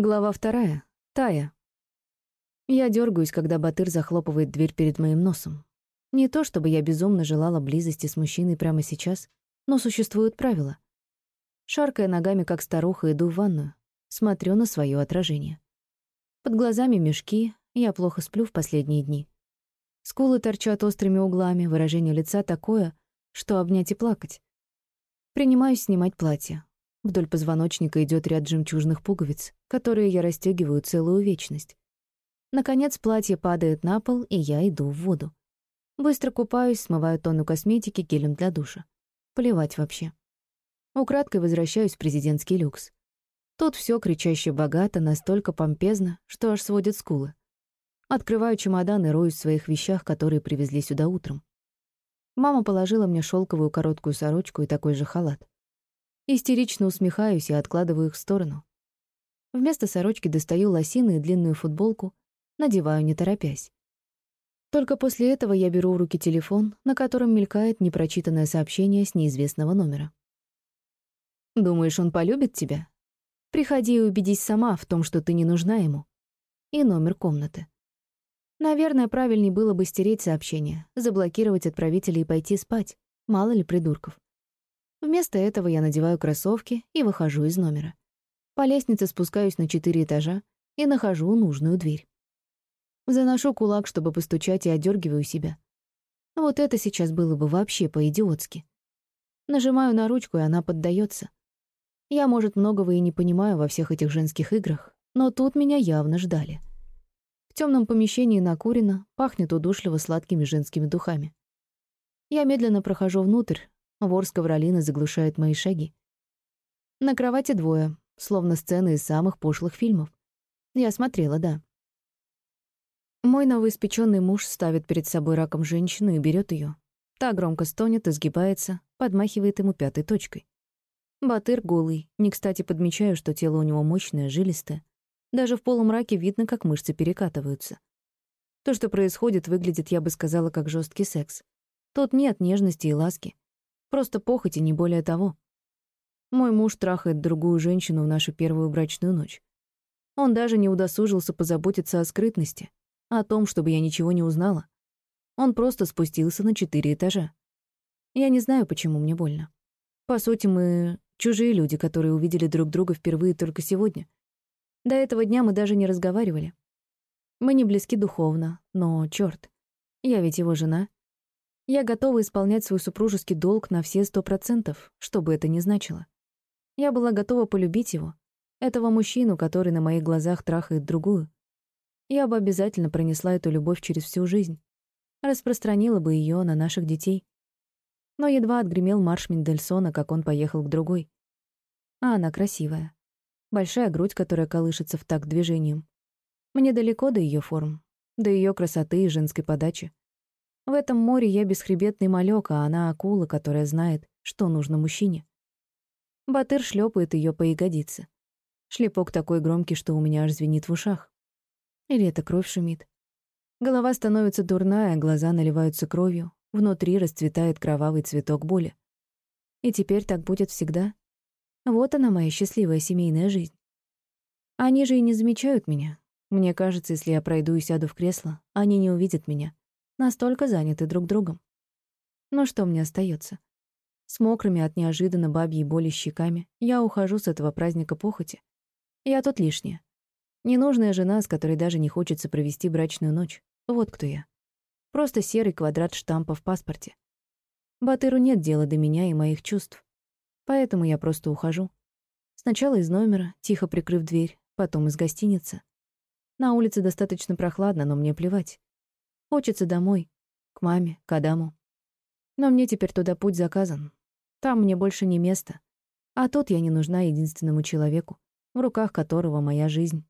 Глава вторая. Тая. Я дергаюсь, когда Батыр захлопывает дверь перед моим носом. Не то чтобы я безумно желала близости с мужчиной прямо сейчас, но существуют правила. Шаркая ногами, как старуха, иду в ванную, смотрю на свое отражение. Под глазами мешки, я плохо сплю в последние дни. Скулы торчат острыми углами, выражение лица такое, что обнять и плакать. Принимаюсь снимать платье. Вдоль позвоночника идет ряд жемчужных пуговиц, которые я расстегиваю целую вечность. Наконец платье падает на пол, и я иду в воду. Быстро купаюсь, смываю тонну косметики гелем для душа. Плевать вообще. Украдкой возвращаюсь в президентский люкс. Тут все кричаще богато, настолько помпезно, что аж сводит скулы. Открываю чемодан и роюсь в своих вещах, которые привезли сюда утром. Мама положила мне шелковую короткую сорочку и такой же халат. Истерично усмехаюсь и откладываю их в сторону. Вместо сорочки достаю лосины и длинную футболку, надеваю не торопясь. Только после этого я беру в руки телефон, на котором мелькает непрочитанное сообщение с неизвестного номера. «Думаешь, он полюбит тебя? Приходи и убедись сама в том, что ты не нужна ему». И номер комнаты. Наверное, правильней было бы стереть сообщение, заблокировать отправителя и пойти спать. Мало ли придурков. Вместо этого я надеваю кроссовки и выхожу из номера. По лестнице спускаюсь на четыре этажа и нахожу нужную дверь. Заношу кулак, чтобы постучать, и одергиваю себя. Вот это сейчас было бы вообще по-идиотски. Нажимаю на ручку, и она поддается. Я, может, многого и не понимаю во всех этих женских играх, но тут меня явно ждали. В темном помещении накурено, пахнет удушливо сладкими женскими духами. Я медленно прохожу внутрь, Вор с ковролина заглушает мои шаги. На кровати двое, словно сцены из самых пошлых фильмов. Я смотрела, да. Мой новоиспеченный муж ставит перед собой раком женщину и берет ее. Та громко стонет, изгибается, подмахивает ему пятой точкой. Батыр голый. Не кстати подмечаю, что тело у него мощное, жилистое. Даже в полумраке видно, как мышцы перекатываются. То, что происходит, выглядит, я бы сказала, как жесткий секс. Тут нет нежности и ласки. Просто похоть и не более того. Мой муж трахает другую женщину в нашу первую брачную ночь. Он даже не удосужился позаботиться о скрытности, о том, чтобы я ничего не узнала. Он просто спустился на четыре этажа. Я не знаю, почему мне больно. По сути, мы чужие люди, которые увидели друг друга впервые только сегодня. До этого дня мы даже не разговаривали. Мы не близки духовно, но, чёрт, я ведь его жена. Я готова исполнять свой супружеский долг на все сто процентов, что бы это ни значило. Я была готова полюбить его, этого мужчину, который на моих глазах трахает другую. Я бы обязательно пронесла эту любовь через всю жизнь, распространила бы ее на наших детей. Но едва отгремел марш Мендельсона, как он поехал к другой. А она красивая. Большая грудь, которая колышется в такт движением. Мне далеко до ее форм, до ее красоты и женской подачи. В этом море я бесхребетный малек, а она акула, которая знает, что нужно мужчине. Батыр шлепает ее по ягодице. Шлепок такой громкий, что у меня аж звенит в ушах. Или это кровь шумит. Голова становится дурная, глаза наливаются кровью, внутри расцветает кровавый цветок боли. И теперь так будет всегда. Вот она, моя счастливая семейная жизнь. Они же и не замечают меня. Мне кажется, если я пройду и сяду в кресло, они не увидят меня настолько заняты друг другом. Но что мне остается? С мокрыми от неожиданно бабьей боли щеками я ухожу с этого праздника похоти. Я тут лишняя. Ненужная жена, с которой даже не хочется провести брачную ночь. Вот кто я. Просто серый квадрат штампа в паспорте. Батыру нет дела до меня и моих чувств. Поэтому я просто ухожу. Сначала из номера, тихо прикрыв дверь, потом из гостиницы. На улице достаточно прохладно, но мне плевать. Хочется домой, к маме, к Адаму. Но мне теперь туда путь заказан. Там мне больше не место. А тут я не нужна единственному человеку, в руках которого моя жизнь.